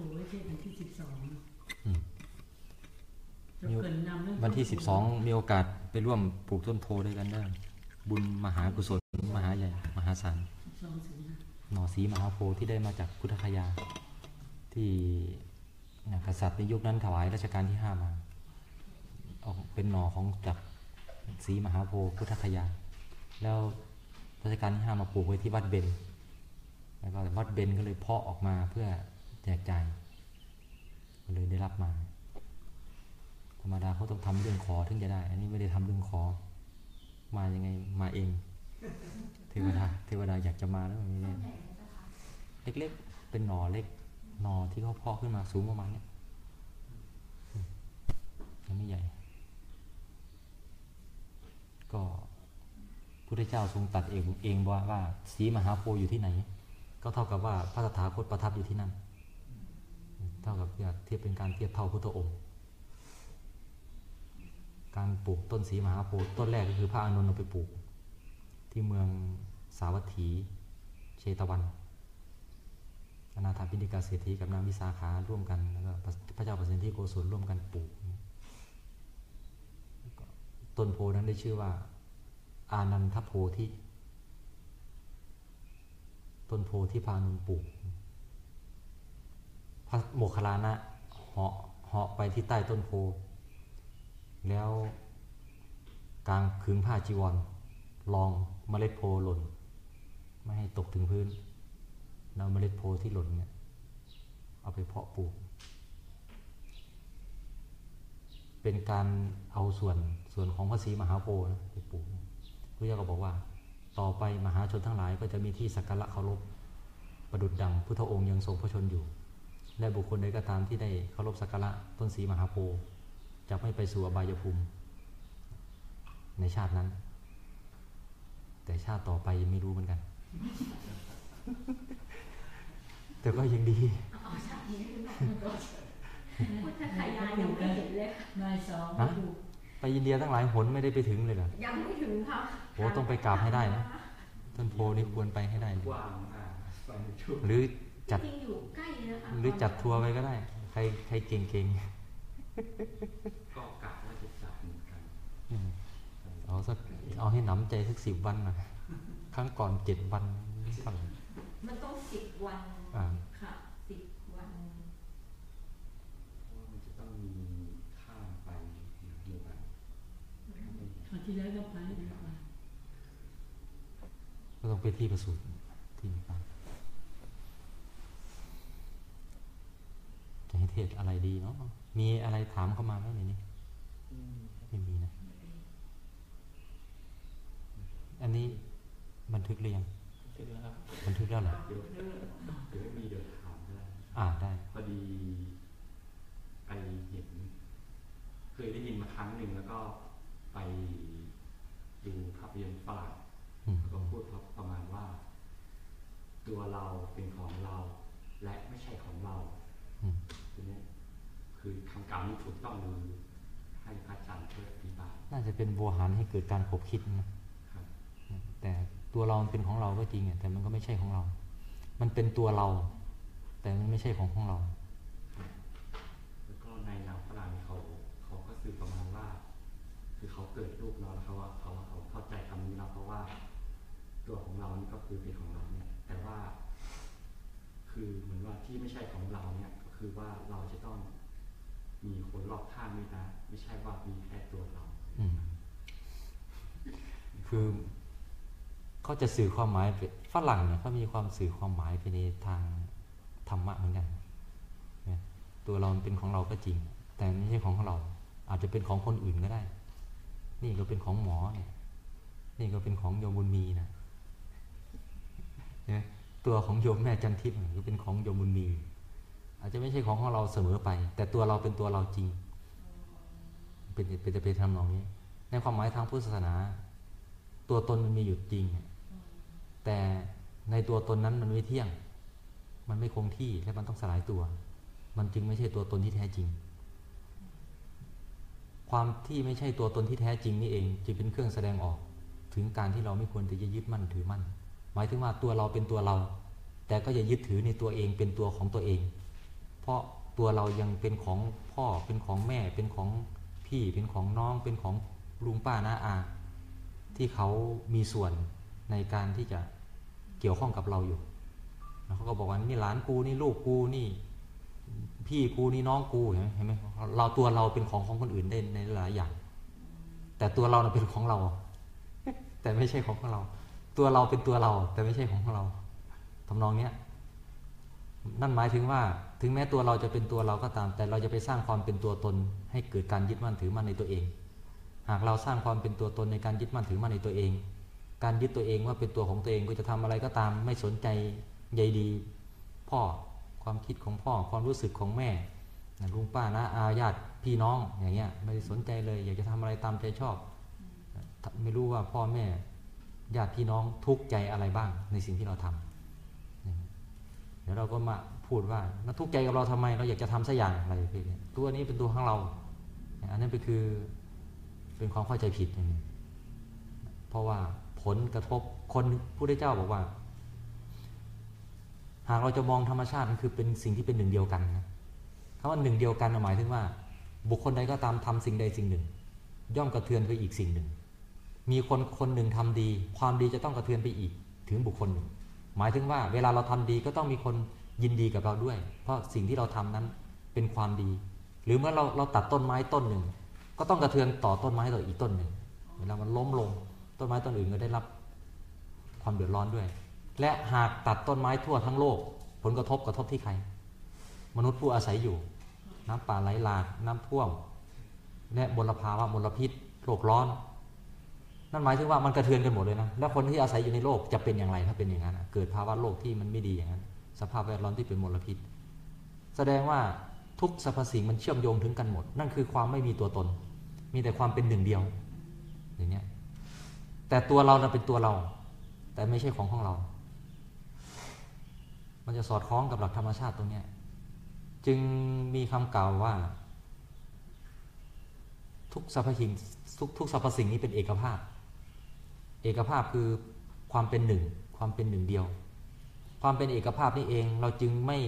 ปู่ไว้ที่วันที่สิบสองอืมจะเกินนำเรื่องวันที่สิบสองมีโอกาสไปร่วมปลูกต้นโพด้วยกันได้ บุญมหากุศลมหาใหญ่มหาศาลสิบสองสิงหาหน่อสีมหาโพธิ์ที่ได้มาจากพุทธคยา ที่กษัตริย์ในยุคนั้นถวายรัชกาลที่ห้ามาเอาเป็นหน่อของจากสีมหาโพธิ์พุทธคยา แล้วรัชกาลที่ห้ามาปลูกไว้ที่วัดเบญแล้วก็วัดเบญก็เลยเพาะออกมาเพื่อ แจกจ่ายก็เลยได้รับมา ธรรมดาเขาต้องทำเรื่องขอถึงจะได้ อันนี้ไม่ได้ทำเรื่องขอ มายังไงมาเอง เทวดาเทวดาอยากจะมาแล้วอย่างนี้เล็กๆ เป็นหน่อเล็กหน่อที่เขาเพาะขึ้นมาสูงประมาณเนี้ยยังไม่ใหญ่ ก็พุทธเจ้าทรงตัดเองเองว่าว่าสีมหาโพธิ์อยู่ที่ไหน ก็เท่ากับว่าพระตถาคตประทับอยู่ที่นั่น เท่ากับเทียบเป็นการเทียบเท่าพุทธองค์ การปลูกต้นสีมหาโพธิ์ต้นแรกก็คือพระอานนท์เอาไปปลูก ที่เมืองสาวัตถีเชตวันอนาถาพิณิกาเศรษฐีกับนางวิสาขาร่วมกันแล้วก็พระเจ้าประสิทธิโกศลร่วมกันปลูกต้นโพนั้นได้ชื่อว่า อานันทโพธิต้นโพที่พานุนปลูก พระโมคคัลลานะเหาะเหาะไปที่ใต้ต้นโพแล้วกลางขึงผ้าจีวรลองเมล็ดโพหล่น ไม่ให้ตกถึงพื้นแล้วเมล็ดโพที่หล่นเนี่ยเอาไปเพาะปลูก เป็นการเอาส่วนส่วนของพระศรีมหาโพนะไปปลูกพระเจ้าก็บอกว่า ต่อไปมหาชนทั้งหลายก็จะมีที่สักการะเคารพประดุดดังพุทธองค์ยังทรงพระชนอยู่ และบุคคลใดก็ตามที่ได้เคารพสักการะต้นศรีมหาโพธิ์จะไม่ไปสู่อบายภูมิในชาตินั้น แต่ชาติต่อไปยังไม่รู้เหมือนกัน แต่ก็ยังดีเอาชาตินี้ขึ้นมาพุทธคยายังไม่เห็นเลยค่ะนายสองฮะปลูกไปอินเดียตั้งหลายหนไม่ได้ไปถึงเลยเหรอยังไม่ถึงค่ะโอ้ต้องไปกราบให้ได้นะต้นโพนี่ควรไปให้ได้เลยกว้างมากไปช่วงหรือ จัดจริงๆอยู่ใกล้นะคะหรือจัดทัวร์ไปก็ได้ ใครใครเก่งก็กะว่าจะจัดเหมือนกันๆอืมเอาสักเอาให้หนำใจสักสิบวันนะครั้งก่อนเจ็ดวันเท่าไหร่มันต้องสิบวันอ่าค่ะสิบวันเพราะว่ามันจะต้องมีข้ามไปหมู่บ้านคราวที่แล้วก็ไปดีกว่าก็ต้องไปที่ประสูติที่นี่ครับ จะให้เทศอะไรดีเนาะมีอะไรถามเข้ามาไหมในนี้ไม่มีนะ อันนี้บันทึกหรือยังถึงแล้วครับบันทึกแล้วเหรอเดี๋ยวเดี๋ยวไม่มีเดี๋ยวถามก็ได้อ่าได้พอดีไปเห็น เคยได้ยินมาครั้งหนึ่งแล้วก็ไปดูภาพยนตร์ฝรั่งอืมก็พูดประมาณว่า ตัวเราเป็นของเรา และไม่ใช่ของเรา อืม ทีนี้คือคำ กล่าวนี้ถูกต้องหรือให้พระอาจารย์ช่วยอธิบายน่าจะเป็นโวหารให้เกิดการขบคิดนะครับแต่ตัวเรามันเป็นของเราก็จริงอะแต่มันก็ไม่ใช่ของเรา มันเป็นตัวเรา แต่มันไม่ใช่ของของเรา แล้วก็ในหนังฝรั่งเขาเขาก็สื่อประมาณว่า คือเขาเกิดรูปเราแล้วเขาว่าเขาเขาเข้าใจคำนี้แล้วเพราะว่า ตัวของเรานี่ก็คือเป็นของเราเนี่ย แต่ว่า คือเหมือนว่าที่ไม่ใช่ของเราเนี่ย ก็คือว่าเราจะต้อง มีคนรอบข้างด้วยนะ ไม่ใช่ว่ามีแค่ตัวเราคือเขาจะสื่อความหมายไปฝรั่งเนี่ยเขามีความสื่อความหมายไปในทางธรรมะเหมือนกันตัวเราเป็นของเราก็จริง แต่ไม่ใช่ของเรา อาจจะเป็นของคนอื่นก็ได้ นี่ก็เป็นของหมอเนี่ย นี่ก็เป็นของโยมบุญมีนะเนี่ยตัวของโยมแม่จันทิพย์เนี่ยก็เป็นของโยมบุญมี อาจจะไม่ใช่ของของเราเสมอไป แต่ตัวเราเป็นตัวเราจริง เป็นเป็นจะเป็นทำนองนี้ ในความหมายทางพุทธศาสนา ตัวตนมันมีอยู่จริง แต่ในตัวตนนั้นมันไม่เที่ยง มันไม่คงที่และมันต้องสลายตัว มันจึงไม่ใช่ตัวตนที่แท้จริง ความที่ไม่ใช่ตัวตนที่แท้จริงนี่เองจึงเป็นเครื่องแสดงออก ถึงการที่เราไม่ควรจะยึดมั่นถือมั่น หมายถึงว่าตัวเราเป็นตัวเรา แต่ก็อย่ายึดถือในตัวเองเป็นตัวของตัวเอง ราะราะตัวเรายังเป็นของพ่อเป็นของแม่ เป็นของพี่เป็นของน้อง เป็นของลุงป้าน้าอา ที่เขามีส่วนในการที่จะเกี่ยวข้องกับเราอยู่แล้วเขาก็บอกว่านี่หลานกูนี่ลูกกูนี่ พี่กูนี่น้องกูเห็นไหมเห็นไหมเราตัวเราเป็นของของคนอื่นได้ในหลายอย่าง แต่ตัวเราเป็นของเรา แต่ไม่ใช่ของของเรา ตัวเราเป็นตัวเรา แต่ไม่ใช่ของของเราทำนองเนี้ยนั่นหมายถึงว่า ถึงแม้ตัวเราจะเป็นตัวเราก็ตาม แต่เราจะไปสร้างความเป็นตัวตน ให้เกิดการยึดมั่นถือมั่นในตัวเอง หากเราสร้างความเป็นตัวตนในการยึดมั่นถือมั่นในตัวเอง การยึดตัวเองว่าเป็นตัวของตัวเองก็จะทำอะไรก็ตาม ไม่สนใจใยดี พ่อความคิดของพ่อความรู้สึกของแม่ลุงป้านะอาญาติพี่น้องอย่างเงี้ยไม่ได้สนใจเลย อยากจะทำอะไรตามใจชอบ ไม่รู้ว่าพ่อแม่ญาติพี่น้องทุกข์ใจอะไรบ้างในสิ่งที่เราทำเดี๋ยวเราก็มา พูดว่าแล้วทุกข์ใจกับเราทำไม เราอยากจะทำสักอย่างอะไรไปเนี่ยตัวนี้เป็นตัวของเรา อันนั้นเป็นคือเป็นความเข้าใจผิดอย่างนี้เพราะว่าผลกระทบคนผู้ได้เจ้าบอกว่า หากเราจะมองธรรมชาติมันคือเป็นสิ่งที่เป็นหนึ่งเดียวกันนะคำว่าหนึ่งเดียวกันหมายถึงว่า บุคคลใดก็ตามทำสิ่งใดสิ่งหนึ่ง ย่อมกระเทือนไปอีกสิ่งหนึ่ง มีคนคนหนึ่งทำดี ความดีจะต้องกระเทือนไปอีกถึงบุคคลหนึ่ง หมายถึงว่า เวลาเราทำดีก็ต้องมีคน ยินดีกับเราด้วย เพราะสิ่งที่เราทำนั้นเป็นความดี หรือเมื่อเราเราตัดต้นไม้ต้นหนึ่ง ก็ต้องกระเทือนต่อต้นไม้ต่ออีกต้นหนึ่งเวลามันล้มลง ต้นไม้ต้นอื่นก็ได้รับความเดือดร้อนด้วย และหากตัดต้นไม้ทั่วทั้งโลก ผลกระทบกระทบที่ใคร มนุษย์ผู้อาศัยอยู่ น้ำป่าไหลหลากน้ำท่วมและมลภาวะมลพิษโลกร้อน นั่นหมายถึงว่ามันกระเทือนกันหมดเลยนะ แล้วคนที่อาศัยอยู่ในโลกจะเป็นอย่างไรถ้าเป็นอย่างนั้นเกิดภาวะโลกที่มันไม่ดีอย่างนั้น สภาพแวดล้อมที่เป็นมลพิษ แสดงว่าทุกสรรพสิ่งมันเชื่อมโยงถึงกันหมด นั่นคือความไม่มีตัวตน มีแต่ความเป็นหนึ่งเดียวอย่างเนี้ยแต่ตัวเรานะเป็นตัวเรา แต่ไม่ใช่ของของเรา มันจะสอดคล้องกับหลักธรรมชาติตรงเนี้ยจึงมีคำกล่าวว่า ทุกสรรพสิ่งทุกทุกสรรพสิ่งนี้เป็นเอกภาพ เอกภาพคือความเป็นหนึ่ง ความเป็นหนึ่งเดียว ความเป็นเอกภาพนี่เองเราจึงไม่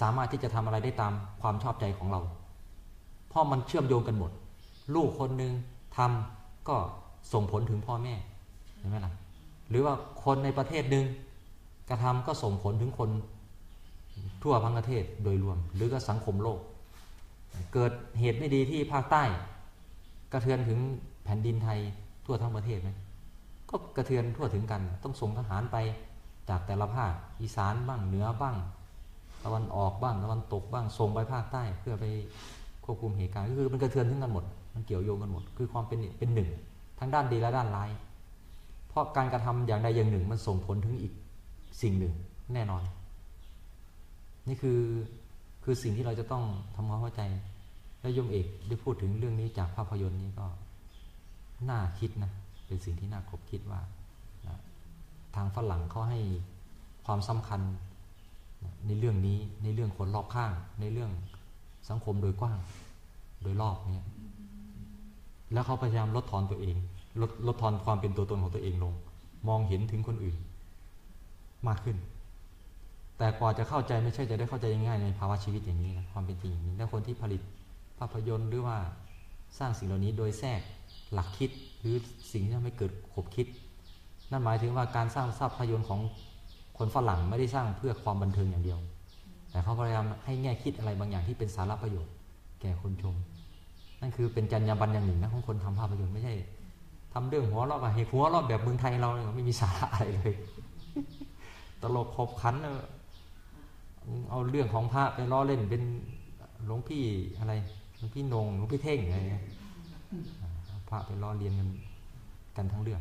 สามารถที่จะทำอะไรได้ตามความชอบใจของเรา เพราะมันเชื่อมโยงกันหมด ลูกคนหนึ่งทำก็ส่งผลถึงพ่อแม่เห็นไหมล่ะหรือว่าคนในประเทศหนึ่งกระทำก็ส่งผลถึงคนทั่วทั้งประเทศโดยรวม หรือก็สังคมโลก เกิดเหตุไม่ดีที่ภาคใต้ กระเทือนถึงแผ่นดินไทยทั่วทั้งประเทศไหมก็กระเทือนทั่วถึงกัน ต้องส่งทหารไป จากแต่ละภาคอีสานบ้างเหนือบ้างตะวันออกบ้างตะวันตกบ้างส่งไปภาคใต้เพื่อไปควบคุมเหตุการณ์ก็คือมันกระเทือนถึงกันหมด มันเกี่ยวโยงกันหมด คือความเป็นเป็นหนึ่ง ทั้งด้านดีและด้านร้าย เพราะการกระทำอย่างใดอย่างหนึ่งมันส่งผลถึงอีกสิ่งหนึ่งแน่นอน นี่คือคือสิ่งที่เราจะต้องทำความเข้าใจ แล้วยมเอกได้พูดถึงเรื่องนี้จากภาพยนตร์นี้ก็น่าคิดนะ เป็นสิ่งที่น่าคบคิดว่า ทางฝรั่งเขาให้ความสำคัญในเรื่องนี้ในเรื่องคนรอบข้าง ในเรื่องสังคมโดยกว้าง โดยรอบเนี้ยแล้วเขาพยายามลดทอนตัวเอง ลดลดทอนความเป็นตัวตนของตัวเองลง มองเห็นถึงคนอื่น มากขึ้น แต่กว่าจะเข้าใจไม่ใช่จะได้เข้าใจง่ายในภาวะชีวิตอย่างนี้นะความเป็นจริงอย่างนี้แล้วคนที่ผลิตภาพยนตร์หรือว่าสร้างสิ่งเหล่านี้โดยแทรกหลักคิดหรือสิ่งที่ทำให้เกิดขบคิด นั่นหมายถึงว่าการสร้างภาพยนตร์ของคนฝรั่งไม่ได้สร้างเพื่อความบันเทิงอย่างเดียว แต่เขาพยายามให้แง่คิดอะไรบางอย่างที่เป็นสาระประโยชน์ แก่คนชม นั่นคือเป็นจรรยาบรรณอย่างหนึ่งนะของคนทำภาพยนตร์ไม่ใช่ทำเรื่องหัวราะอะเหหัวราะแบบเมืองไทยเราเนี่ยไม่มีสาระอะไรเลย ตลกขบขัน เอาเรื่องของพระไปล้อเล่นเป็นหลวงพี่อะไรหลวงพี่นงหลวงพี่เท่งอะไรเงี้ยพระไปล้อเลียนกันกันทั้งเรื่อง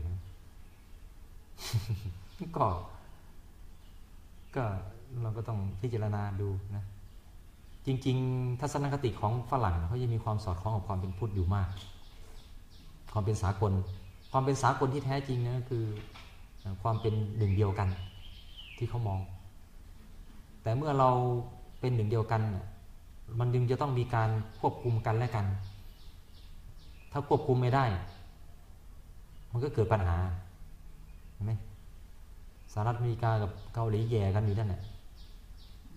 ก็ ก็เราก็ต้องพิจารณาดูนะ จริง ๆ ทัศนคติของฝรั่งเขาจะมีความสอดคล้องกับความเป็นพุทธอยู่มาก ความเป็นสากล ความเป็นสากลที่แท้จริงนะคือความเป็นหนึ่งเดียวกันที่เขามอง แต่เมื่อเราเป็นหนึ่งเดียวกัน มันจึงจะต้องมีการควบคุมกันและกัน ถ้าควบคุมไม่ได้ มันก็เกิดปัญหา ไหมสหรัฐอเมริกากับเกาหลีแย่กันอยู่นั่นแหละ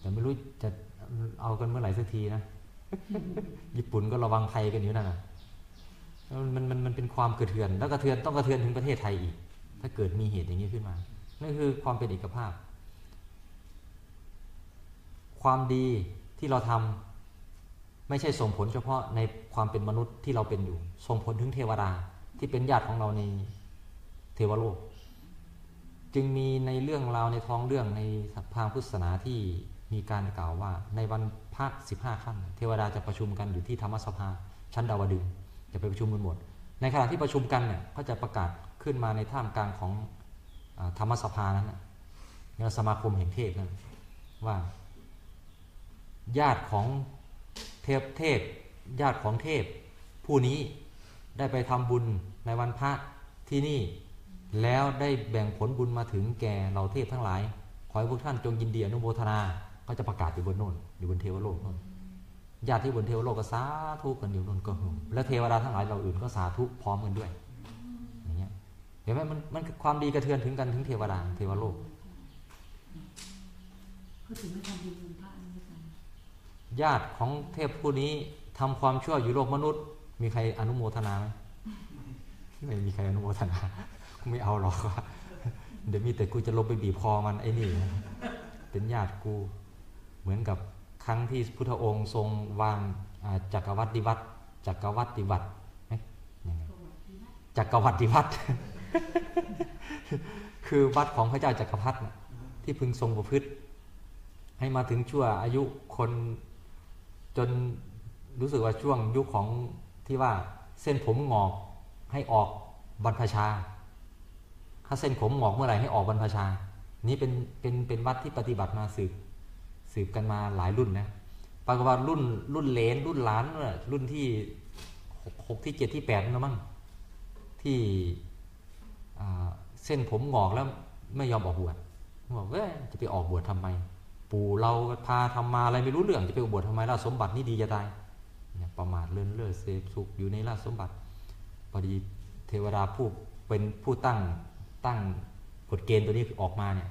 แต่ไม่รู้จะเอากันเมื่อไหร่สักทีนะ ญี่ปุ่นก็ระวังไทยกันอยู่นั่นนะมันมันมันเป็นความกระเทือน แล้วกระเทือนต้องกระเทือนถึงประเทศไทยอีก ถ้าเกิดมีเหตุอย่างนี้ขึ้นมา นั่นคือความเป็นเอกภาพ ความดีที่เราทำไม่ใช่ส่งผลเฉพาะในความเป็นมนุษย์ที่เราเป็นอยู่ ส่งผลถึงเทวดาที่เป็นญาติของเราในเทวโลก จึงมีในเรื่องราวในท้องเรื่องในทางพุทธศาสนาที่มีการกล่าวว่า ในวันพระสิบห้าค่ำเทวดาจะประชุมกันอยู่ที่ธรรมสภา ชั้นดาวดึงจะไปประชุมกันหมด ในขณะที่ประชุมกันเนี่ยก็จะประกาศขึ้นมาในท่ามกลางของอธรรมสภานั้นนะในสมาคมแห่งเทพนั้นว่า ญาติของเทพเทพ ญาติของเทพ ผู้นี้ได้ไปทำบุญในวันพระที่นี่ แล้วได้แบ่งผลบุญมาถึงแก่เหล่าเทพทั้งหลาย ขอให้พวกท่านจงยินดีอนุโมทนาก็จะประกาศอยู่บนโน่นอยู่บนเทวโลกโน่นญาติที่บนเทวโลกก็สาธุกันอยู่โน่นก็หึมแล้วเทวดาทั้งหลายเราอื่นก็สาธุพร้อมกันด้วยอย่างเงี้ยเห็นไหมมันมันความดีกระเทือนถึงกันถึงเทวดาเทวโลกเขาถึงไม่ทำบุญบุญพระอันนี้กันญาติของเทพผู้นี้ทำความชั่วอยู่โลกมนุษย์ มีใครอนุโมทนาไหมไม่มีใครอนุโมทนา ไม่เอาหรอกเดี๋ยวมีแต่กูจะลงไปบีบคอมันไอ้นี่เป็นญาติกู เหมือนกับครั้งที่พุทธองค์ทรงวางจักรวรรดิวัตจักรวรรดิวัตยังไงจักรวรรดิวัตคือวัดของพระเจ้าจักรพรรดิที่พึงทรงประพฤติ ให้มาถึงชั่วอายุคนจนรู้สึกว่าช่วงยุคของที่ว่าเส้นผมงอกให้ออกบรรพชา ถ้าเส้นผมหงอกเมื่อไหร่ให้ออกบรรพชา นี้เป็นเป็นเป็นวัดที่ปฏิบัติมาสืบสืบกันมาหลายรุ่นนะปรากฏว่ารุ่นรุ่นเลนรุ่นหลานรุ่นที่หกหกที่เจ็ดที่แปดนั่นนะมั้งที่เส้นผมหงอกแล้วไม่ยอมออกบวชบอกว้ยจะไปออกบวชทำไม ปู่เราพาทำมาอะไรไม่รู้เรื่องจะไปบวชทำไมราชสมบัตินี่ดีจะตายเนี่ยประมาทเลื่อนเลื่อเสพสุขอยู่ในราชสมบัติพอดีเทวดาผู้เป็นผู้ตั้ง ตั้งกฎเกณฑ์ตัวนี้ออกมาเนี่ย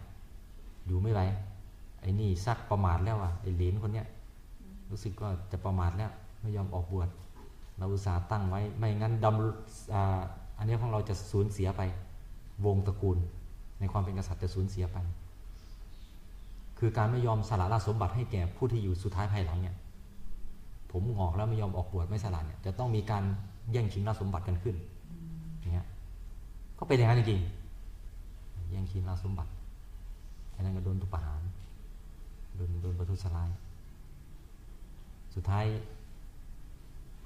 อยู่ไม่ไหวไอ้นี่ซักประมาทแล้วอะไอ้เหลนคนเนี้ยรู้สึกก็จะประมาทแล้ว ไม่ยอมออกบวชเราอุตส่าห์ตั้งไว้ไม่งั้นดำอ่าอันนี้ของเราจะสูญเสียไป วงตระกูล ในความเป็นกษัตริย์จะสูญเสียไป คือการไม่ยอมสละราชสมบัติให้แก่ผู้ที่อยู่สุดท้ายภายหลังเนี่ยผมงอกแล้วไม่ยอมออกบวชไม่สละเนี่ยจะต้องมีการแย่งชิงราชสมบัติกันขึ้นอย่างเงี้ยก็เป็นอย่างนั้นจริงๆ ย่งชิงราสมบัติอันนั้นก็โดนตุประหารโดนโดนประทุษร้าย สุดท้าย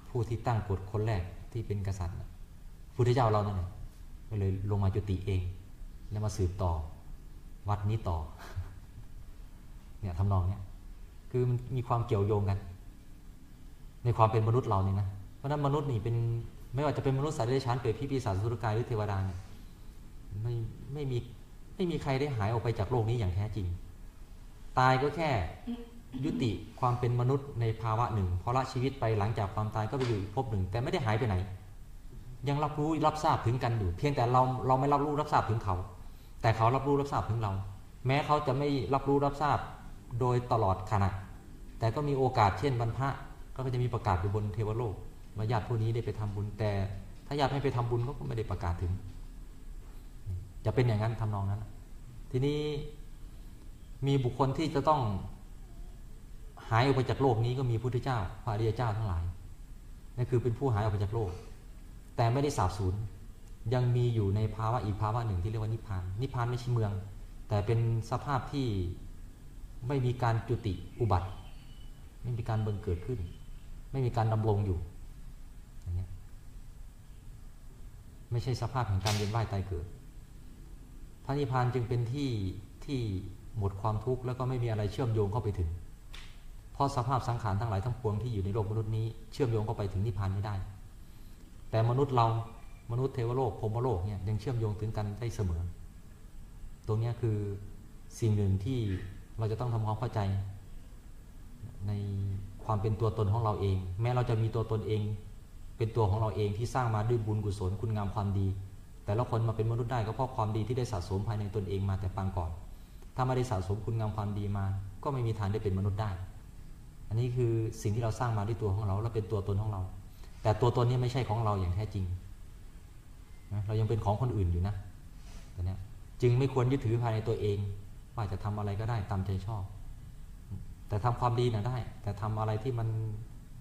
ผู้ที่ตั้งกฎคนแรกที่เป็นกษัตริย์พุทธเจ้าเรานั่นแหละก็เลยลงมาจุติเอง แล้วมาสืบต่อ วัดนี้ต่อ เนี่ยทำนองเนี่ยคือมันมีความเกี่ยวโยงกัน ในความเป็นมนุษย์เราเนี่ยนะ เพราะฉะนั้นมนุษย์นี่เป็นไม่ว่าจะเป็นมนุษย์สัตว์เดรัจฉานเปรตผีปีศาจสุรกายหรือเทวดาเนี่ยไม่ไม่มี ไม่มีใครได้หายออกไปจากโลกนี้อย่างแท้จริง ตายก็แค่ยุติความเป็นมนุษย์ในภาวะหนึ่งพอละชีวิตไปหลังจากความตายก็ไปอยู่ภพหนึ่ง แต่ไม่ได้หายไปไหน ยังรับรู้รับทราบถึงกันอยู่ เพียงแต่เราเราไม่รับรู้รับทราบถึงเขา แต่เขารับรู้รับทราบถึงเรา แม้เขาจะไม่รับรู้รับทราบโดยตลอดขณะ แต่ก็มีโอกาสเช่นบรรพะก็จะมีประกาศอยู่บนเทวโลกว่าญาติผู้นี้ได้ไปทำบุญแต่ ถ้าญาติไม่ไปทำบุญเขาก็ไม่ได้ประกาศถึง จะเป็นอย่างนั้นทำนองนั้น ทีนี้มีบุคคลที่จะต้องหายออกไปจากโลกนี้ก็มีพุทธเจ้า พระอริยเจ้าทั้งหลายนั่นคือเป็นผู้หายออกไปจากโลก แต่ไม่ได้สาบสูญยังมีอยู่ในภาวะอีกภาวะหนึ่งที่เรียกว่านิพพาน นิพพานไม่ใช่เมือง แต่เป็นสภาพที่ไม่มีการจุติอุบัติ ไม่มีการเบิงเกิดขึ้น ไม่มีการดำรงอยู่อย่างเงี้ยไม่ใช่สภาพแห่งการเวียนว่ายตายเกิด ระนิพพานจึงเป็นที่ที่หมดความทุกข์แล้วก็ไม่มีอะไรเชื่อมโยงเข้าไปถึง เพราะสภาพสังขารทั้งหลายทั้งปวงที่อยู่ในโลกมนุษย์นี้เชื่อมโยงเข้าไปถึงนิพพานไม่ได้ แต่มนุษย์เรามนุษย์เทวโลกพรมโลกเนี่ยยังเชื่อมโยงถึงกันได้เสมอ ตรงนี้คือสิ่งหนึ่งที่เราจะต้องทำความเข้าใจ ในความเป็นตัวตนของเราเอง แม้เราจะมีตัวตนเอง เป็นตัวของเราเองที่สร้างมาด้วยบุญกุศลคุณงามความดี แต่ละคนมาเป็นมนุษย์ได้ก็เพราะความดีที่ได้สะสมภายในตนเองมาแต่ปางก่อน ถ้าไม่ได้สะสมคุณงามความดีมา ก็ไม่มีทางได้เป็นมนุษย์ได้ อันนี้คือสิ่งที่เราสร้างมาด้วยตัวของเราและเป็นตัวตนของเรา แต่ตัวตนนี้ไม่ใช่ของเราอย่างแท้จริงนะเรายังเป็นของคนอื่นอยู่นะแต่นี้จึงไม่ควรยึดถือภายในตัวเอง ว่าจะทำอะไรก็ได้ตามใจชอบ แต่ทำความดีนะได้ แต่ทำอะไรที่มัน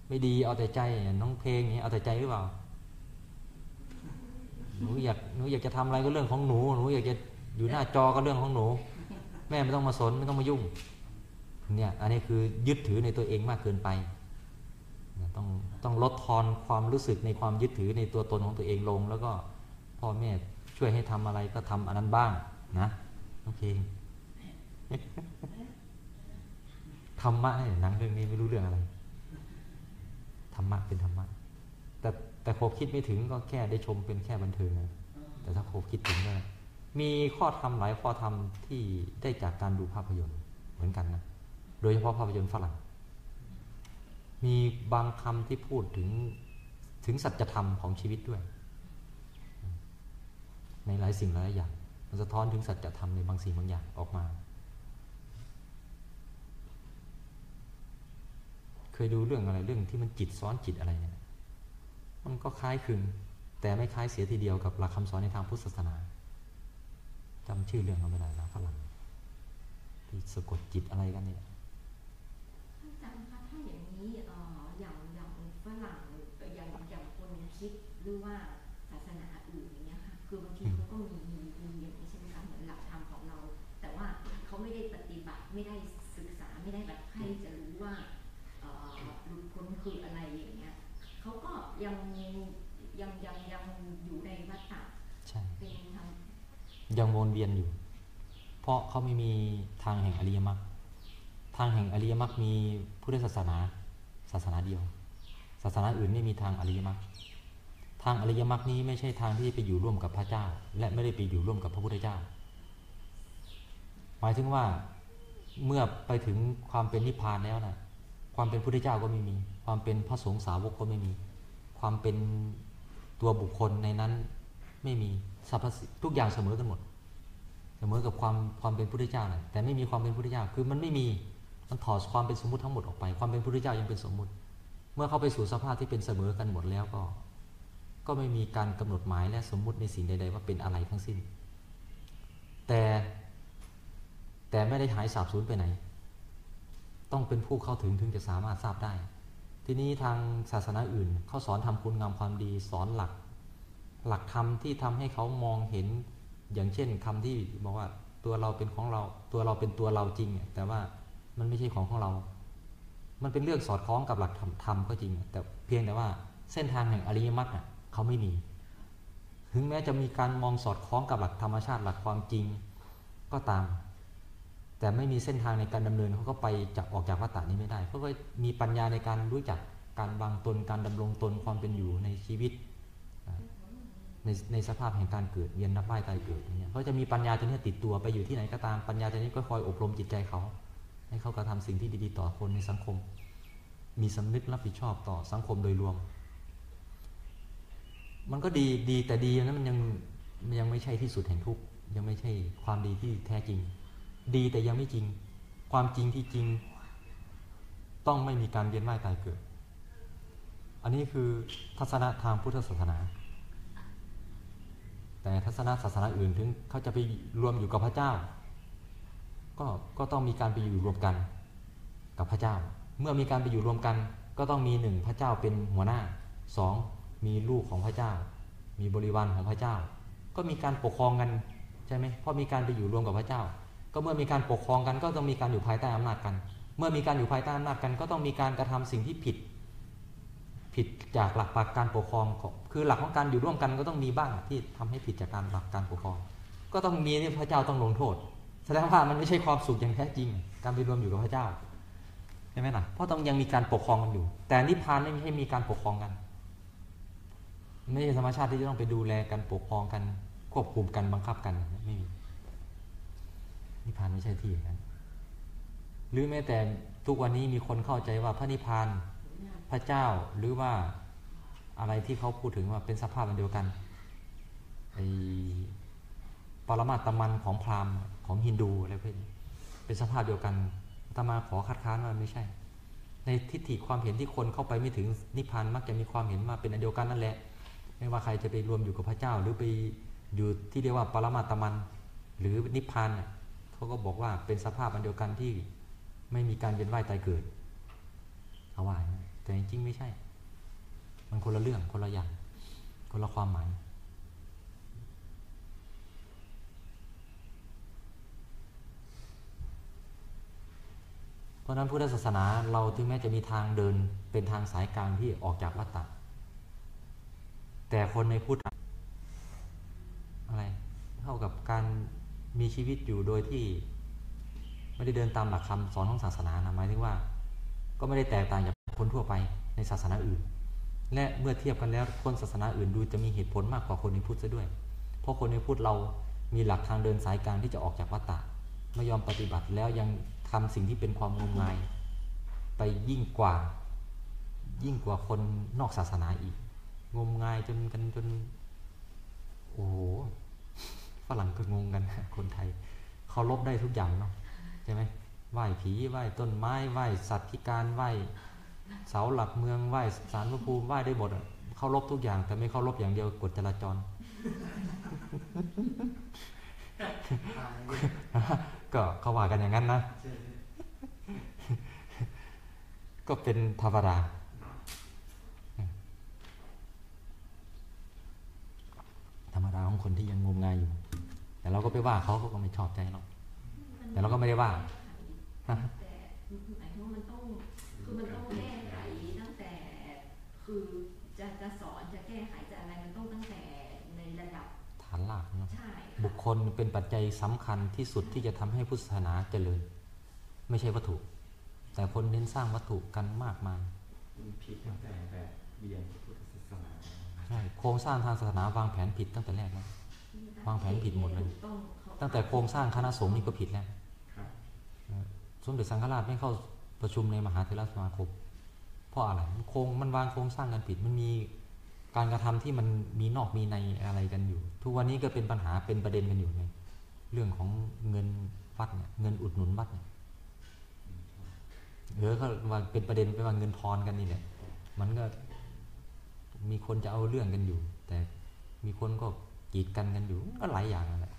ไม่ดีเอาแต่ใจน้องเพลงอย่างนี้เอาแต่ใจหรือเปล่า หนูอยากหนูอยากจะทำอะไรก็เรื่องของหนู หนูอยากจะอยู่หน้าจอก็เรื่องของหนู แม่ไม่ต้องมาสนไม่ต้องมายุ่ง เนี่ยอันนี้คือยึดถือในตัวเองมากเกินไปต้องต้องลดทอนความรู้สึกในความยึดถือในตัวตนของตัวเองลง แล้วก็พ่อแม่ช่วยให้ทำอะไรก็ทำอันนั้นบ้างนะโอเคธรรมะนี่ยหนังเรื่องนี้ไม่รู้เรื่องอะไรธรรมะเป็นธรรมะ แต่แต่โคบคิดไม่ถึงก็แค่ได้ชมเป็นแค่บันเทิงนะแต่ถ้าโคบคิดถึงก็มีข้อธรรมหลายข้อธรรมที่ได้จากการดูภาพยนตร์เหมือนกันนะ โดยเฉพาะภาพยนตร์ฝรั่ง มีบางคำที่พูดถึงถึงสัจธรรมของชีวิตด้วย ในหลายสิ่งหลายอย่าง มันสะท้อนถึงสัจธรรมในบางสิ่งบางอย่างออกมา เคยดูเรื่องอะไรเรื่องที่มันจิตซ้อนจิตอะไรเนี่ย มันก็คล้ายคลึง แต่ไม่คล้ายเสียทีเดียวกับหลักคำสอนในทางพุทธศาสนาจำชื่อเรื่องเขาไม่ได้นะฝรั่งที่สะกดจิตอะไรกันเนี่ยอาจารย์คะถ้าอย่างนี้เอออย่างอย่างฝรั่งอย่างอย่างคนคิดหรือว่าศาสนาอื่นอย่างเงี้ยค่ะคือบางทีเขาก็มีมีมีอย่างนี้ใช่ไหมคะเหมือนหลักธรรมของเรา แต่ว่าเขาไม่ได้ปฏิบัติไม่ได้ศึกษาไม่ได้แบบใครจะรู้ว่าเอ่อหลุดพ้นคืออะไรอย่างเงี้ยเขาก็ยังยังยังยังอยู่ในวัฏฏะ ใช่ เป็นทาง ยังวนเวียนอยู่ เพราะเขาไม่มีทางแห่งอริยมรรคทางแห่งอริยมรรคมีพุทธศาสนาศาสนาเดียว ศาสนาอื่นไม่มีทางอริยมรรคทางอริยมรรคนี้ไม่ใช่ทางที่ไปอยู่ร่วมกับพระเจ้า และไม่ได้ไปอยู่ร่วมกับพระพุทธเจ้า หมายถึงว่าเมื่อไปถึงความเป็นนิพพานแล้วนะความเป็นพุทธเจ้าก็ไม่มี ความเป็นพระสงฆ์สาวกก็ไม่มี ความเป็นตัวบุคคลในนั้นไม่มีสรรพทุกอย่างเสมอกันหมด เสมอกับความความเป็นพุทธเจ้านะแต่ไม่มีความเป็นพุทธเจ้าคือมันไม่มีมันถอดความเป็นสมมติทั้งหมดออกไป ความเป็นพุทธเจ้ายังเป็นสมมติ เมื่อเข้าไปสู่สภาพที่เป็นเสมอกันหมดแล้วก็ ก็ไม่มีการกำหนดหมายและสมมุติในสิ่งใด ๆ ว่าเป็นอะไรทั้งสิ้น แต่แต่ไม่ได้หายสาบสูญไปไหน ต้องเป็นผู้เข้าถึงถึงจะสามารถทราบได้ ทีนี้ทางศาสนาอื่นเขาสอนทำคุณงามความดีสอนหลัก หลักธรรมที่ทำให้เขามองเห็น อย่างเช่นคำที่บอกว่าตัวเราเป็นของเราตัวเราเป็นตัวเราจริง แต่ว่ามันไม่ใช่ของของเรา มันเป็นเรื่องสอดคล้องกับหลักธรรมธรรมก็จริง แต่เพียงแต่ว่าเส้นทางแห่งอริยมรรคเขาไม่มี ถึงแม้จะมีการมองสอดคล้องกับหลักธรรมชาติหลักความจริงก็ตาม แต่ไม่มีเส้นทางในการดำเนินเขาก็ไปจากออกจากวัฏฏะนี้ไม่ได้ เพราะว่ามีปัญญาในการรู้จักการวางตนการดำรงตนความเป็นอยู่ในชีวิต ในในสภาพแห่งการเกิดเวียนรับว่ตายเกิดเงี้ยเขาจะมีปัญญาตัวเนี้ยติดตัวไปอยู่ที่ไหนก็ตามปัญญาตัวนี้ก็คอยอบรมจิตใจเขา ให้เขากระทำสิ่งที่ดีๆต่อคนในสังคม มีสำนึกรับผิดชอบต่อสังคมโดยรวม มันก็ดีดีแต่ดีนั้นมันยังมันยังไม่ใช่ที่สุดแห่งทุกยังไม่ใช่ความดีที่แท้จริง ดีแต่ยังไม่จริง ความจริงที่จริง ต้องไม่มีการเวียนว่ายตายเกิด อันนี้คือทัศนะทางพุทธศาสนา แต่ทัศนศาสนาอื่นถึงเขาจะไปรวมอยู่กับพระเจ้า ก็ก็ต้องมีการไปอยู่รวมกันกับพระเจ้า เมื่อมีการไปอยู่รวมกัน ก็ต้องมีหนึ่งพระเจ้าเป็นหัวหน้าสองมีลูกของพระเจ้า มีบริวารของพระเจ้า ก็มีการปกครองกันใช่ไหมเพราะมีการไปอยู่รวมกับพระเจ้า ก็เมื่อมีการปกครองกันก็ต้องมีการอยู่ภายใต้อำนาจกัน เมื่อมีการอยู่ภายใต้อำนาจกัน ก็ต้องมีการกระทำสิ่งที่ผิด ผิดจากหลักปการปกครองของคือหลักของการอยู่ร่วมกันก็ต้องมีบ้างที่ทำให้ผิดจากการหลักการปกครอง ก็ต้องมีนี่พระเจ้าต้องลงโทษ แสดงว่ามันไม่ใช่ความสุขอย่างแท้จริง การไปรวมอยู่กับพระเจ้าใช่ไหมล่ะเพราะต้องยังมีการปกครองกันอยู่ แต่นิพพานไม่ใช่มีการปกครองกัน ไม่ใช่ธรรมชาติที่จะต้องไปดูแลกันปกครองกันควบคุมกันบังคับกันไม่มีนิพพานไม่ใช่ที่อย่างนั้นหรือแม้แต่ทุกวันนี้มีคนเข้าใจว่าพระนิพพาน พระเจ้าหรือว่าอะไรที่เขาพูดถึงว่าเป็นสภาพอันเดียวกันไอปรมาตมันของพราหมณ์ของฮินดูอะไรพวกนี้เป็นสภาพเดียวกันตมาขอคัดค้านว่าไม่ใช่ ในทิฏฐิความเห็นที่คนเข้าไปไม่ถึงนิพพานมักจะมีความเห็นว่าเป็นอันเดียวกันนั่นแหละ ไม่ว่าใครจะไปรวมอยู่กับพระเจ้า หรือไปอยู่ที่เรียกว่าปรมาตมัน หรือนิพพานเขาก็บอกว่าเป็นสภาพอันเดียวกันที่ไม่มีการเวียนว่ายตายเกิดเขาว่าอย่างนั้ แต่จริงๆไม่ใช่ มันคนละเรื่องคนละอย่าง คนละความหมาย เพราะนั้นพุทธศาสนาเราถึงแม้จะมีทางเดินเป็นทางสายกลางที่ออกจากวัฏฏะแต่คนในพุทธอะไรเท่ากับการมีชีวิตอยู่โดยที่ ไม่ได้เดินตามหลักคำสอนของศาสนานะหมายถึงว่า ก็ไม่ได้แตกต่างจากคนทั่วไปในศาสนาอื่น และเมื่อเทียบกันแล้วคนศาสนาอื่นดูจะมีเหตุผลมากกว่าคนในพุทธซะด้วย เพราะคนในพุทธเรามีหลักทางเดินสายกลางที่จะออกจากวัฏฏะไม่ยอมปฏิบัติแล้วยังทำสิ่งที่เป็นความงมงาย ไปยิ่งกว่ายิ่งกว่าคนนอกศาสนาอีก งมงายจนกันจน โอ้โหฝรั่งก็งงกันคนไทยเขาลบได้ทุกอย่างเนาะใช่ไหม ไหว้ผีไหว้ต้นไม้ไหว้สัตว์พิการไหว้เสาหลักเมืองไหว้สารพระภูมิไหว้ได้หมดอะเขาลบทุกอย่าง แต่ไม่เขาลบอย่างเดียวกฎจราจร ก็เขาว่ากันอย่างนั้นนะ ก็เป็นธรรมดาธรรมดาของคนที่ยังงมงายอยู่ แต่เราก็ไปว่าเขาเขาก็ไม่ชอบใจเราแต่เราก็ไม่ได้ว่า แต่หมายถึงว่ามันต้องคือมันต้องแก้ไขตั้งแต่ คือจะจะสอนจะแก้ไขจะอะไรมันต้องตั้งแต่ในระดับฐานหลักเนาะใช่บุคคลเป็นปัจจัยสำคัญที่สุดที่จะทำให้พุทธศาสนาเจริญ ไม่ใช่วัตถุ แต่คนเน้นสร้างวัตถุกันมากมายมันผิดตั้งแต่แบบเรียนพุทธศาสนาใช่โครงสร้างทางศาสนาวางแผนผิดตั้งแต่แรกแล้ววางแผนผิดหมดเลยต้องเขาตั้งแต่โครงสร้างคณะสงฆ์นี่ก็ผิดแล้วครับส มเด็จสังฆราชไม่เข้าประชุมในมหาเถรสมาคมเพราะอะไรมันโครงมันวางโครงสร้างกันผิดมันมีการกระทำที่มันมีนอกมีในอะไรกันอยู่ ทุกวันนี้ก็เป็นปัญหาเป็นประเด็นกันอยู่ไงเรื่องของเงินวัดเนี่ยเงินอุดหนุนวัดเนี่ยเออเขาว่าเป็นประเด็นไปว่าเงินทอนกันนี่แหละมันก็มีคนจะเอาเรื่องกันอยู่ แต่มีคนก็กีดกันกันอยู่ก็หลายอย่างนั่นแหละ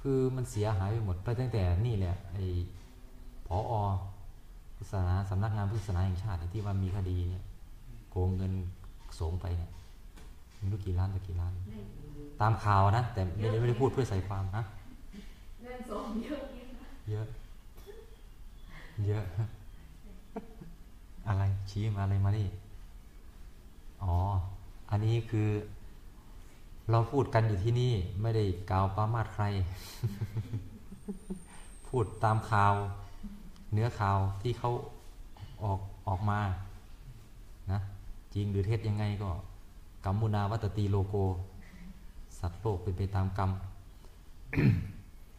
คือมันเสียหายไปหมดไปตั้งแต่นี่แหละไอ ผอพุทธศาสนาสำนักงานพุทธศาสนาแห่งชาติที่ว่ามีคดีเนี่ยโกงเงินสงฆ์ไปเนี่ยไม่รู้กี่ล้านต่อกี่ล้านได้ตามข่าวนะ แต่ไม่ได้ไม่ได้พูดเพื่อใส่ความนะเงินสองเยอะนี่ค่ะเยอะ เยอะ อะไรชี้มาอะไรมานี่อ๋อ อันนี้คือ เราพูดกันอยู่ที่นี่ ไม่ได้กล่าวปรามาสใคร พูดตามข่าว เนื้อข่าวที่เขาออกออกมานะจริงหรือเท็จยังไงก็กัมมุนาวัตตีโลโก สัตว์โลกเป็นไปตามกรรม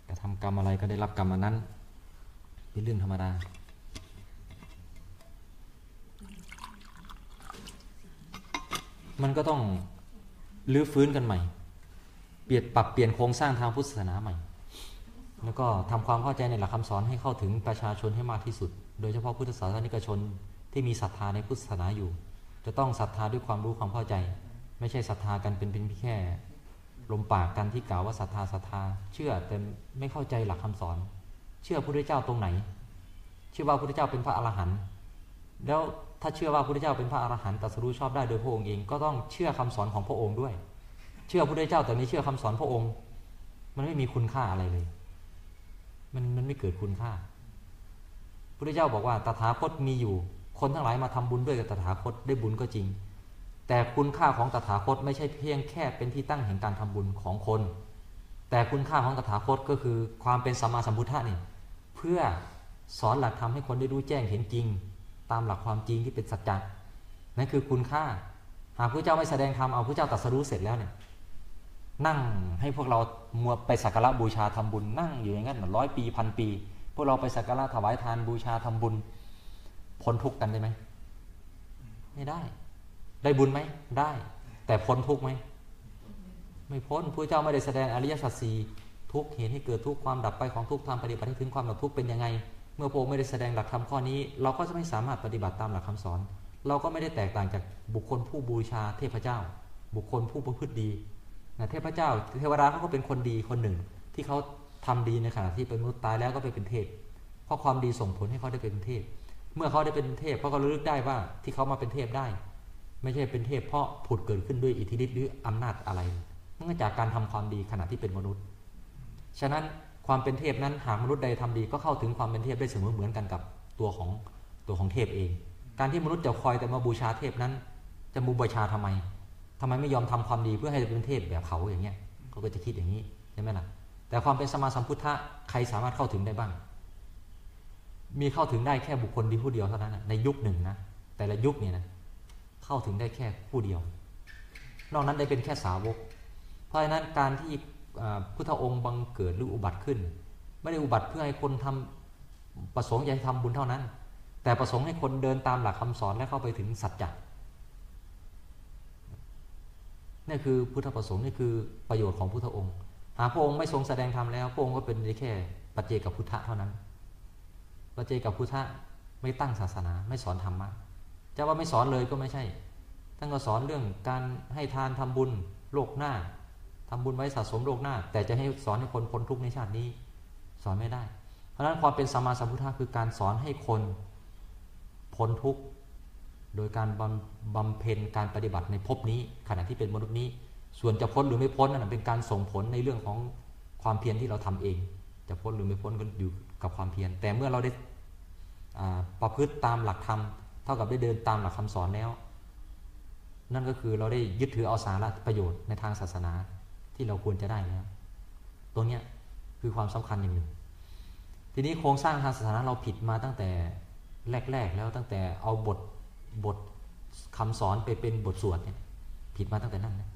กระทำกรรมอะไรก็ได้รับกรรมอันนั้น เป็นเรื่องธรรมดามันก็ต้องรื้อฟื้นกันใหม่ เปลี่ยนปรับเปลี่ยนโครงสร้างทางพุทธศาสนาใหม่ แล้วก็ทำความเข้าใจในหลักคำสอนให้เข้าถึงประชาชนให้มากที่สุด โดยเฉพาะพุทธศาสนิกชนที่มีศรัทธาในพุทธศาสนาอยู่ จะต้องศรัทธาด้วยความรู้ความเข้าใจ ไม่ใช่ศรัทธากันเป็นเพียงแค่ลมปากกันที่กล่าวว่าศรัทธาศรัทธา เชื่อแต่ไม่เข้าใจหลักคำสอน เชื่อพระพุทธเจ้าตรงไหน เชื่อว่าพระพุทธเจ้าเป็นพระอรหันต์แล้วถ้าเชื่อว่าพระพุทธเจ้าเป็นพระอรหันต์ตรัสรู้ชอบได้โดยพระองค์เองก็ต้องเชื่อคำสอนของพระองค์ด้วย เชื่อพระพุทธเจ้าแต่ไม่เชื่อคำสอนพระองค์ มันไม่มีคุณค่าอะไรเลย มันมันไม่เกิดคุณค่าพระพุทธเจ้าบอกว่าตถาคตมีอยู่ คนทั้งหลายมาทำบุญด้วยกับตถาคตได้บุญก็จริง แต่คุณค่าของตถาคตไม่ใช่เพียงแค่เป็นที่ตั้งแห่งการทำบุญของคน แต่คุณค่าของตถาคตก็คือความเป็นสัมมาสัมพุทธะนี่เพื่อสอนหลักธรรมให้คนได้รู้แจ้งเห็นจริง ตามหลักความจริงที่เป็นสัจจะนั่นคือคุณค่า หากพระเจ้าไม่แสดงธรรมเอาพระเจ้าตรัสรู้เสร็จแล้วเนี่ย นั่งให้พวกเรามัวไปสักการะบูชาทำบุญนั่งอยู่อย่างนั้นร้อยปีพันปี พวกเราไปสักการะถวายทานบูชาทำบุญพ้นทุกข์กันได้ไหมไม่ได้ ได้บุญไหมได้ แต่พ้นทุกข์ไหมไม่พ้นพระเจ้าไม่ได้แสดงอริยสัจสีทุกเหตุให้เกิดทุกความดับไปของทุกทางปฏิบัติให้ถึงความดับทุกเป็นยังไง เมื่อพระองค์ไม่ได้แสดงหลักธรรมข้อนี้ เราก็จะไม่สามารถปฏิบัติตามหลักคำสอน เราก็ไม่ได้แตกต่างจากบุคคลผู้บูชาเทพเจ้า บุคคลผู้ประพฤติดี นะเทพเจ้าเทวดาเขาก็เป็นคนดีคนหนึ่ง ที่เขาทำดีในขณะที่เป็นมนุษย์ตายแล้วก็ไปเป็นเทพเพราะความดีส่งผลให้เขาได้เป็นเทพ เมื่อเขาได้เป็นเทพเขาก็ระลึกได้ว่าที่เขามาเป็นเทพได้ ไม่ใช่เป็นเทพเพราะผุดเกิดขึ้นด้วยอิทธิฤทธิ์หรืออำนาจอะไรมันก็จากการทำความดีขณะที่เป็นมนุษย์ ฉะนั้นความเป็นเทพนั้นหากมนุษย์ใดทำดีก็เข้าถึงความเป็นเทพได้เสมอเหมือนกันกับตัวของตัวของเทพเอง การที่มนุษย์จะคอยแต่มาบูชาเทพนั้น จะบูบูชาทำไม ทำไมไม่ยอมทำความดีเพื่อให้เป็นเทพแบบเขาอย่างเงี้ยเขาก็จะคิดอย่างนี้ใช่ไหมล่ะ แต่ความเป็นสมาสัมพุทธะใครสามารถเข้าถึงได้บ้าง มีเข้าถึงได้แค่บุคคลดีผู้เดียวเท่านั้นนะในยุคหนึ่งนะแต่ละยุคเนี่ยนะเข้าถึงได้แค่ผู้เดียว นอกนั้นได้เป็นแค่สาวก เพราะฉะนั้นการที่พุทธองค์บังเกิดหรืออุบัติขึ้น ไม่ได้อุบัติเพื่อให้คนทำประสงค์อยากให้ทำบุญเท่านั้น แต่ประสงค์ให้คนเดินตามหลักคำสอนและเข้าไปถึงสัจจะ นี่คือพุทธประสงค์นี่คือประโยชน์ของพุทธองค์ หากพระองค์ไม่ทรงแสดงธรรมแล้วพระองค์ก็เป็นได้แค่ปัจเจกพุทธะเท่านั้น ปัจเจกพุทธะไม่ตั้งศาสนาไม่สอนธรรมะจะว่าไม่สอนเลยก็ไม่ใช่ ท่านก็สอนเรื่องการให้ทานทำบุญโลกหน้าทำบุญไว้สะสมโลกหน้า แต่จะให้สอนให้คนพ้นทุกข์ในชาตินี้ สอนไม่ได้ เพราะฉะนั้นความเป็นสัมมาสัมพุทธะคือการสอนให้คนพ้นทุกข์ โดยการบำเพ็ญการปฏิบัติในภพนี้ ขณะที่เป็นมนุษย์นี้ ส่วนจะพ้นหรือไม่พ้นนั่นเป็นการส่งผลในเรื่องของความเพียรที่เราทำเอง จะพ้นหรือไม่พ้นก็อยู่กับความเพียร แต่เมื่อเราได้ประพฤติตามหลักธรรมเท่ากับได้เดินตามหลักคำสอนแล้ว นั่นก็คือเราได้ยึดถือเอาสาระประโยชน์ในทางศาสนาที่เราควรจะได้แล้วตัวนี้คือความสำคัญอย่างหนึ่ง ทีนี้โครงสร้างทางศาสนาเราผิดมาตั้งแต่แรก ๆ แล้วตั้งแต่เอาบท บทคำสอนไปเป็นบทสวดเนี่ยผิดมาตั้งแต่นั้นนะ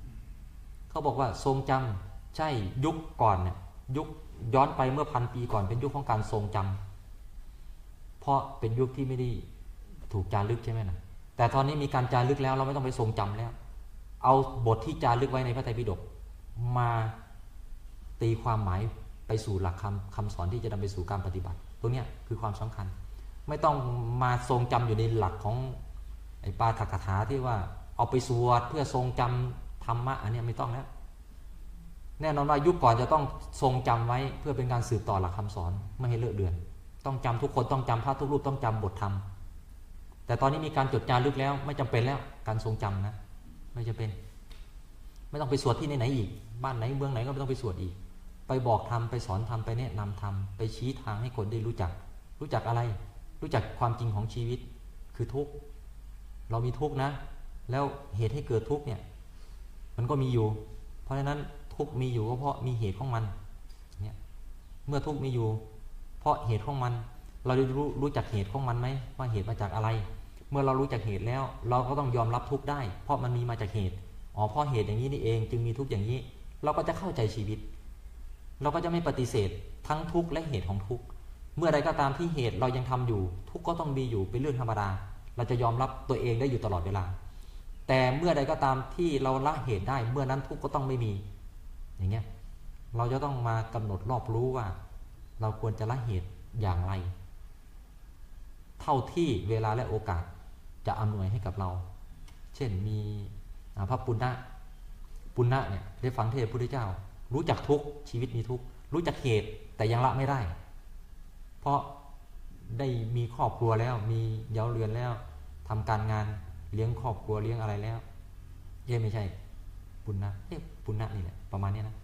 เขาบอกว่าทรงจำใช่ยุคก่อนเนี่ยยุคย้อนไปเมื่อพันปีก่อนเป็นยุคของการทรงจำเพราะเป็นยุคที่ไม่ได้ถูกจารึกใช่ไหมนะแต่ตอนนี้มีการจารึกแล้วเราไม่ต้องไปทรงจำแล้ว เอาบทที่จารึกไว้ในพระไตรปิฎกมาตีความหมายไปสู่หลักคำคำสอนที่จะนำไปสู่การปฏิบัติ ตรงนี้คือความสำคัญ ไม่ต้องมาทรงจำอยู่ในหลักของ ไอ้ปาฐกถาที่ว่าเอาไปสวดเพื่อทรงจำธรรมะอันนี้ไม่ต้องแล้วแน่นอนว่ายุคก่อนจะต้องทรงจำไว้เพื่อเป็นการสืบต่อหลักคำสอนไม่ให้เลอะเดือน ต้องจำทุกคนต้องจำพระทุกรูปต้องจำบทธรรมแต่ตอนนี้มีการจดจารึกแล้ว ไม่จำเป็นแล้วการทรงจำนะ ไม่จำเป็น ไม่ต้องไปสวดที่ไหนอีก บ้านไหนเมืองไหนก็ไม่ต้องไปสวดอีก ไปบอกทำไปสอนทำไปแนะนำทำไปชี้ทางให้คนได้รู้จัก รู้จักอะไร รู้จักความจริงของชีวิต คือทุกข์ เรามีทุกข์นะ แล้วเหตุให้เกิดทุกข์เนี่ย มันก็มีอยู่ เพราะฉะนั้นทุกข์มีอยู่ก็เพราะมีเหตุของมันเนี่ยเมื่อทุกข์มีอยู่ เพราะเหตุของมัน เราจะรู้รู้จักเหตุของมันไหมว่าเหตุมาจากอะไร เมื่อเรารู้จักเหตุแล้ว เราก็ต้องยอมรับทุกข์ได้ เพราะมันมีมาจากเหตุอ๋อเพราะเหตุอย่างนี้นี่เอง จึงมีทุกข์อย่างนี้ เราก็จะเข้าใจชีวิต เราก็จะไม่ปฏิเสธทั้งทุกข์และเหตุของทุกข์เมื่อใดก็ตามที่เหตุเรายังทำอยู่ ทุกข์ก็ต้องมีอยู่เป็นเรื่องธรรมดา เราจะยอมรับตัวเองได้อยู่ตลอดเวลา แต่เมื่อใดก็ตามที่เราละเหตุได้เมื่อนั้นทุกข์ก็ต้องไม่มี อย่างเงี้ยเราจะต้องมากำหนดรอบรู้ว่า เราควรจะละเหตุอย่างไร เท่าที่เวลาและโอกาสจะอำนวยให้กับเรา เช่นมีพระปุณณะปุณณะเนี่ยได้ฟังเทศน์พระพุทธเจ้า รู้จักทุกชีวิตมีทุกรู้จักเหตุแต่ยังละไม่ได้ เพราะได้มีครอบครัวแล้วมีเย้าเรือนแล้ว ทำการงานเลี้ยงครอบครัวเลี้ยงอะไรแล้วเย่ไม่ใช่ ปุณณะเอ๊ะปุณณะนี่แหละประมาณนี้นะ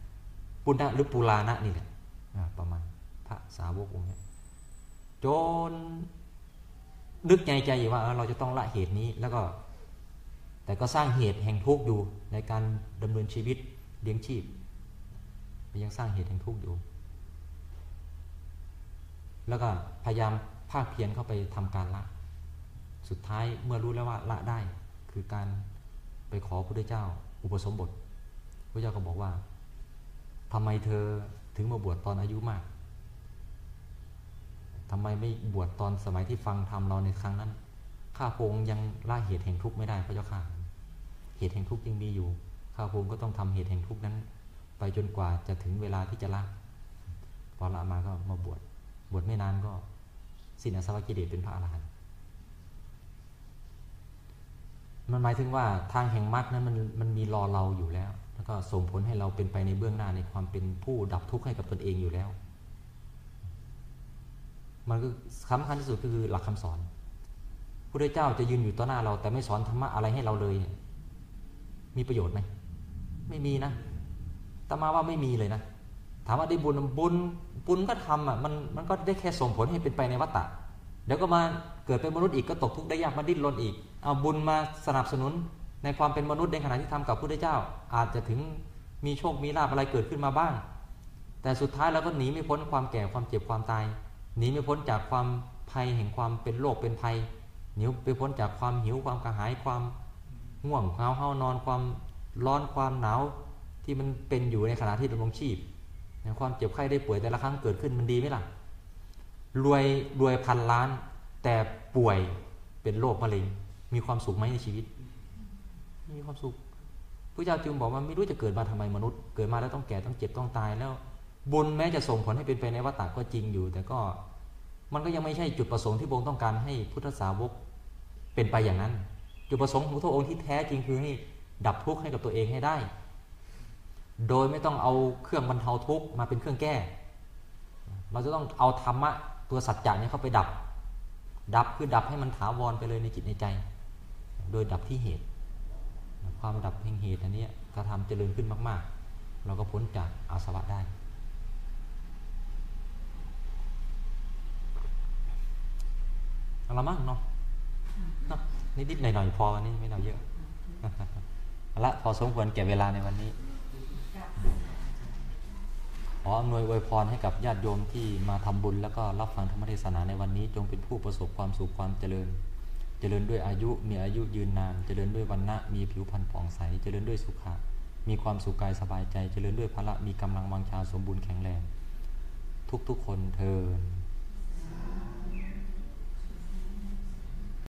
ปุณณะหรือปุลานะนี่แหละประมาณพระสาวกองค์เนี้จนนึกในใจอยู่ว่าเราจะต้องละเหตุนี้แล้วก็ แต่ก็สร้างเหตุแห่งทุกข์อยู่ในการดำเนินชีวิตเลี้ยงชีพยังสร้างเหตุแห่งทุกข์อยู่ แล้วก็พยายามภาคเพียรเข้าไปทำการละ สุดท้ายเมื่อรู้แล้วว่าละได้ คือการไปขอพระพุทธเจ้า อุปสมบทพระเจ้าก็บอกว่าทำไมเธอถึงมาบวชตอนอายุมากทำไมไม่บวชตอนสมัยที่ฟังธรรมเราในครั้งนั้นข้าพงยังละเหตุแห่งทุกข์ไม่ได้พระเจ้าค่ะเหตุแห่งทุกข์ยังมีอยู่ข้าพงก็ต้องทำเหตุแห่งทุกข์นั้น ไปจนกว่าจะถึงเวลาที่จะละพอละมาก็มาบวชบวชไม่นานก็สิ้นอาสวะกิเลสเป็นพระอรหันต์ มันหมายถึงว่าทางแห่งมรรคนั้นมันมันมีรอเราอยู่แล้ว แล้วก็ส่งผลให้เราเป็นไปในเบื้องหน้าในความเป็นผู้ดับทุกข์ให้กับตนเองอยู่แล้ว มันก็สำคัญที่สุดก็คือหลักคำสอนพระเจ้าจะยืนอยู่ต่อหน้าเรา แต่ไม่สอนธรรมะอะไรให้เราเลย มีประโยชน์ไหมไม่มีนะตมาว่าไม่มีเลยนะ ถามว่าได้บุญบุญบุญก็ทำอะมันมันก็ได้แค่ส่งผลให้เป็นไปในวัฏฏะเดี๋ยวก็มาเกิดเป็นมนุษย์อีกก็ตกทุกข์ได้ยากมาดิ้นรนอีก เอาบุญมาสนับสนุนในความเป็นมนุษย์ในขณะที่ทำกับพระพุทธเจ้า อาจจะถึงมีโชคมีลาภอะไรเกิดขึ้นมาบ้าง แต่สุดท้ายเราก็หนีไม่พ้นความแก่ความเจ็บความตาย หนีไม่พ้นจากความภัยแห่งความเป็นโรคเป็นภัยหนีไปพ้นจากความหิวความกระหายความง่วงเหงาเฮานอนความร้อนความหนาวที่มันเป็นอยู่ในขณะที่ดำรงชีพความเจ็บไข้ได้ป่วยแต่ละครั้งเกิดขึ้นมันดีไหมล่ะรวยรวยพันล้าน แต่ป่วยเป็นโรคมะเร็ง มีความสุขไหมในชีวิตไม่มีความสุขพระเจ้าจึงบอกว่าไม่รู้จะเกิดมาทำไมมนุษย์ เกิดมาแล้วต้องแก่ต้องเจ็บต้องตายแล้ว บุญแม้จะส่งผลให้เป็นไปในวัฏฏะก็จริงอยู่ แต่ก็มันก็ยังไม่ใช่จุดประสงค์ที่พระองค์ต้องการให้พุทธสาวกเป็นไปอย่างนั้น จุดประสงค์ของพระองค์ที่แท้จริงคือให้ดับทุกข์ให้กับตัวเองให้ได้ โดยไม่ต้องเอาเครื่องบรรเทาทุกข์มาเป็นเครื่องแก้ เราจะต้องเอาธรรมะตัวสัจจะนี้เข้าไปดับ ดับคือดับให้มันถาวรไปเลยในจิตในใจ โดยดับที่เหตุ ความดับแห่งเหตุอันนี้กระทำเจริญขึ้นมาก ๆ เราก็พ้นจากอาสวะได้ เอาละมั่งเนาะเนาะนิดๆหน่อยๆพอนี่ไม่เอาเยอะเอาละพอสมควรแก่เวลาในวันนี้ขออำนวยอวยพรให้กับญาติโยมที่มาทำบุญ แล้วก็รับฟังธรรมเทศนาในวันนี้ จงเป็นผู้ประสบความสุขความเจริญ เจริญด้วยอายุมีอายุยืนนาน เจริญด้วยวันณะมีผิวพรรณผ่องใส เจริญด้วยสุขะมีความสุขกายสบายใจ เจริญด้วยพละมีกำลังวังชาสมบูรณ์แข็งแรง ทุกๆคนเทอ